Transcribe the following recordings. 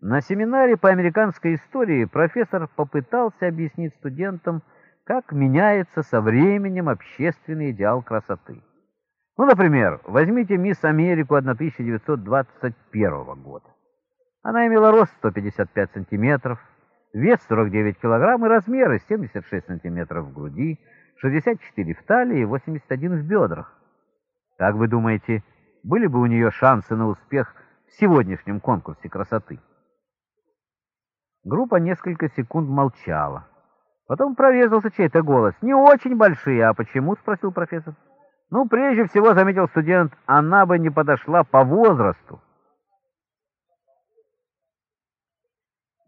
На семинаре по американской истории профессор попытался объяснить студентам, как меняется со временем общественный идеал красоты. Ну, например, возьмите мисс Америку 1921 года. Она имела рост 155 сантиметров, вес 49 килограмм и размеры 76 сантиметров в груди, 64 в талии и 81 в бедрах. Как вы думаете, были бы у нее шансы на успех в сегодняшнем конкурсе красоты? Группа несколько секунд молчала. Потом прорезался чей-то голос. «Не очень большие, а почему?» — спросил профессор. «Ну, прежде всего, — заметил студент, — она бы не подошла по возрасту».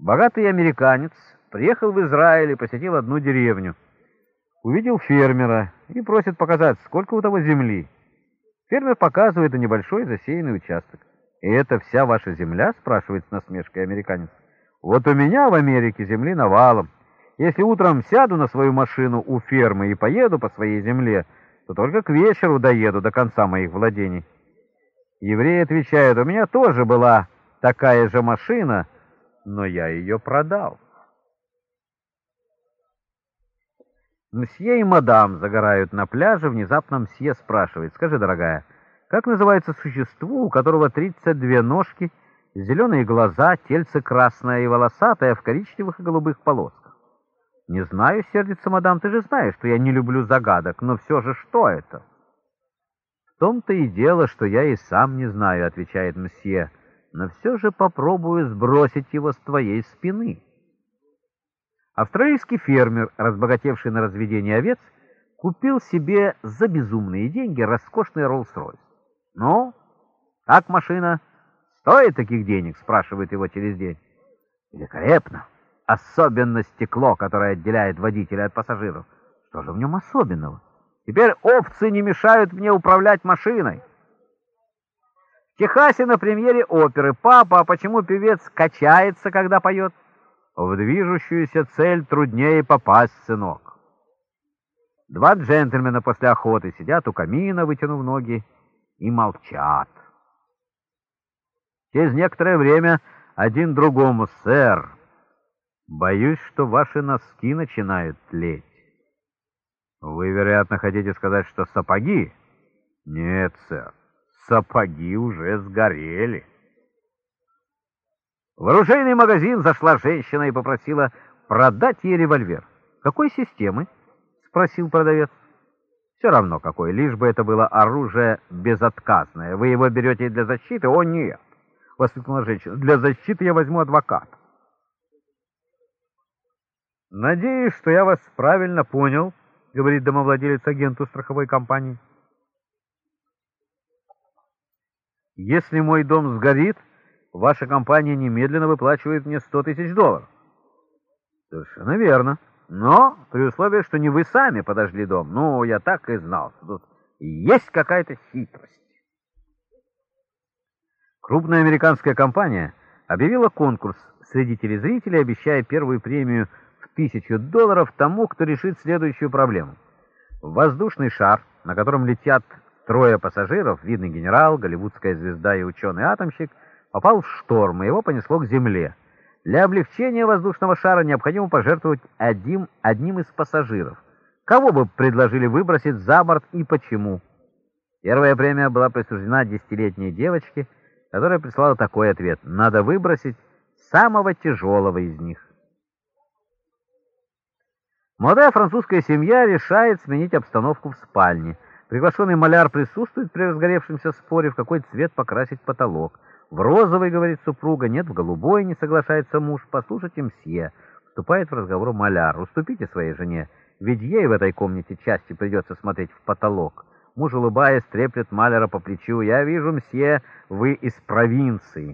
Богатый американец приехал в Израиль и посетил одну деревню. Увидел фермера и просит показать, сколько у того земли. Фермер показывает небольшой засеянный участок. «И это вся ваша земля?» — спрашивает с насмешкой американец. Вот у меня в Америке земли навалом. Если утром сяду на свою машину у фермы и поеду по своей земле, то только к вечеру доеду до конца моих владений. Еврей отвечает, у меня тоже была такая же машина, но я ее продал. Мсье и мадам загорают на пляже, внезапно мсье спрашивает, скажи, дорогая, как называется существо, у которого 32 ножки, Зеленые глаза, тельце красное и волосатое в коричневых и голубых полосках. «Не знаю, сердится мадам, ты же знаешь, что я не люблю загадок, но все же что это?» «В том-то и дело, что я и сам не знаю», — отвечает мсье, «но все же попробую сбросить его с твоей спины». Австралийский фермер, разбогатевший на разведение овец, купил себе за безумные деньги роскошный Роллс-Ройс. «Ну, как машина?» «Стоит таких денег?» — спрашивает его через день. «Великолепно! Особенно стекло, которое отделяет водителя от пассажиров. Что же в нем особенного? Теперь овцы не мешают мне управлять машиной». В Техасе на премьере оперы «Папа, а почему певец качается, когда поет?» В движущуюся цель труднее попасть, сынок. Два джентльмена после охоты сидят у камина, вытянув ноги, и молчат. Через некоторое время один другому, сэр, боюсь, что ваши носки начинают тлеть. Вы, вероятно, хотите сказать, что сапоги? Нет, сэр, сапоги уже сгорели. В оружейный магазин зашла женщина и попросила продать ей револьвер. «Какой системы?» — спросил продавец. «Все равно какой, лишь бы это было оружие безотказное. Вы его берете для защиты? О, нет!» — воскликнула женщина. «Для защиты я возьму адвоката». «Надеюсь, что я вас правильно понял», — говорит домовладелец агенту страховой компании. «Если мой дом сгорит, ваша компания немедленно выплачивает мне 100 тысяч долларов». «Совершенно верно. Но при условии, что не вы сами подожгли дом. Ну, я так и знал, что тут есть какая-то хитрость». Крупная американская компания объявила конкурс среди телезрителей, обещая первую премию в тысячу долларов тому, кто решит следующую проблему. Воздушный шар, на котором летят трое пассажиров, видный генерал, голливудская звезда и ученый-атомщик, попал в шторм, и его понесло к земле. Для облегчения воздушного шара необходимо пожертвовать одним, одним из пассажиров. Кого бы предложили выбросить за борт и почему? Первая премия была присуждена десятилетней девочке, которая прислала такой ответ. Надо выбросить самого тяжелого из них. Молодая французская семья решает сменить обстановку в спальне. Приглашенный маляр присутствует при разгоревшемся споре, в какой цвет покрасить потолок. В розовый, говорит супруга, нет, в голубой, не соглашается муж. Послушайте, мсье, вступает в разговор маляр. Уступите своей жене, ведь ей в этой комнате части придется смотреть в потолок. Муж, улыбаясь, треплет Малера по плечу. «Я вижу, мсье, вы из провинции».